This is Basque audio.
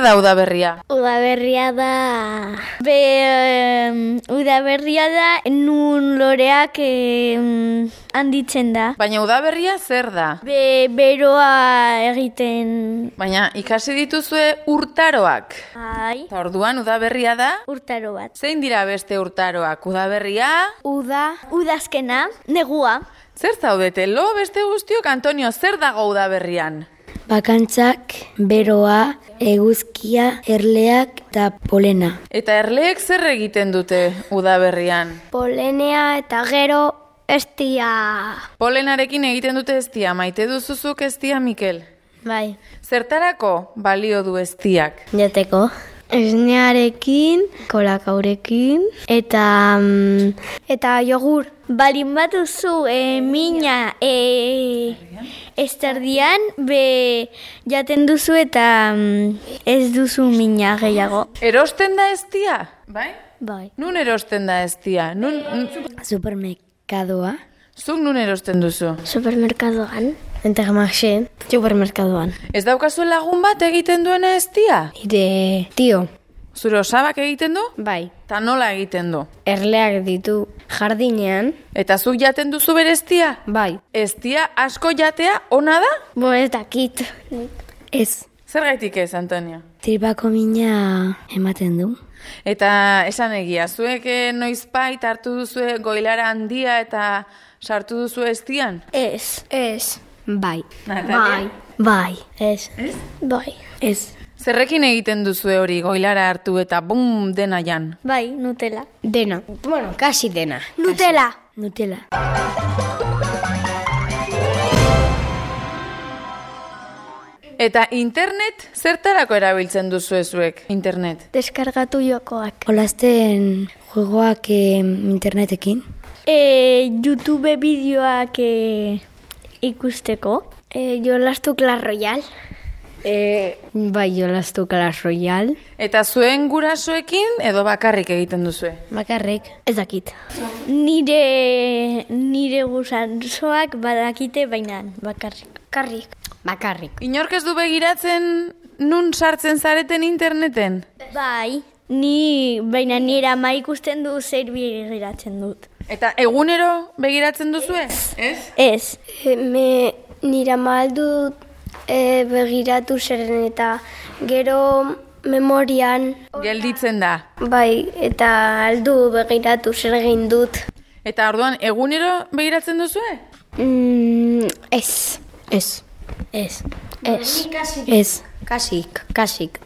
Zer da udaberria? Udaberria da... Be, em, udaberria da nun loreak em, handitzen da. Baina udaberria zer da? Be, beroa egiten... Baina ikasi dituzue urtaroak. Ai, Eta orduan udaberria da? urtaro bat. Zein dira beste urtaroak? Udaberria? Uda, udazkena, negua. Zer zaudete? Lo beste guztiok, Antonio, zer dago udaberrian? Bakantzak, beroa, eguzkia, erleak eta polena. Eta erleek zer egiten dute udaberrian? Polenea eta gero estia. Polenarekin egiten dute eztia, maite duzuzuk eztia, Mikel? Bai. Zertarako balio du eztiak? Jateko. Esnearekin, kolakaurekin, eta... mm, eta jogur. Balin bat duzu e, mina e, esterdian, be jaten duzu eta mm, ez duzu mina gehiago. Erosten da eztia? Bai? Bai. Nun erosten da eztia? Nun, nun- Supermerkadoa. zuk nun erosten duzu? Supermerkadoan. Entermarxe, supermerkadoan. Ez daukazu lagun bat egiten duena eztia? Ire tio. Zure osabak egiten du? Bai. Ta nola egiten du? Erleak ditu jardinean. Eta zuk jaten duzu bere? Bai. Eztia asko jatea ona da? Bo ez dakit. Ez. Zergaitik ez, Antonio? Tripako mina ematen du. Eta esan egia, zuek eh, noizbait hartu duzue goilara handia eta sartu duzu eztian? Ez. Ez. Bai. Natalia? Bai. Ez. Ez? Bai. Ez. Zerrekin egiten duzue hori goilara hartu eta bum dena jan? Bai, Nutella. Dena. Bueno, kasi dena. Nutella. Nutella. Eta internet zertarako erabiltzen duzu zuek internet? Deskargatu jokoak. Jolasten juegoak eh, internetekin. E, YouTube bideoak e, ikusteko. E, jolastu Clash Royale. E, bai, jolastu Clash Royale. Eta zuen gurasoekin edo bakarrik egiten duzue? Bakarrik. Ez dakit. Nire, nire gusantzoak badakite baina bakarrik. Karrik. Bakarrik. Inork ez du begiratzen nun sartzen zareten interneten? Bai. Ni, baina nire ama ikusten du zer begiratzen dut. Eta egunero begiratzen duzue? Ez? Ez. Me nira maldu e, begiratu zeren eta gero memorian Gelditzen da. bai eta aldu begiratu zer egin dut. Eta orduan egunero begiratzen duzue? Mm, ez. Ez. Ez. Ez. Ez. Kasik. Kasik.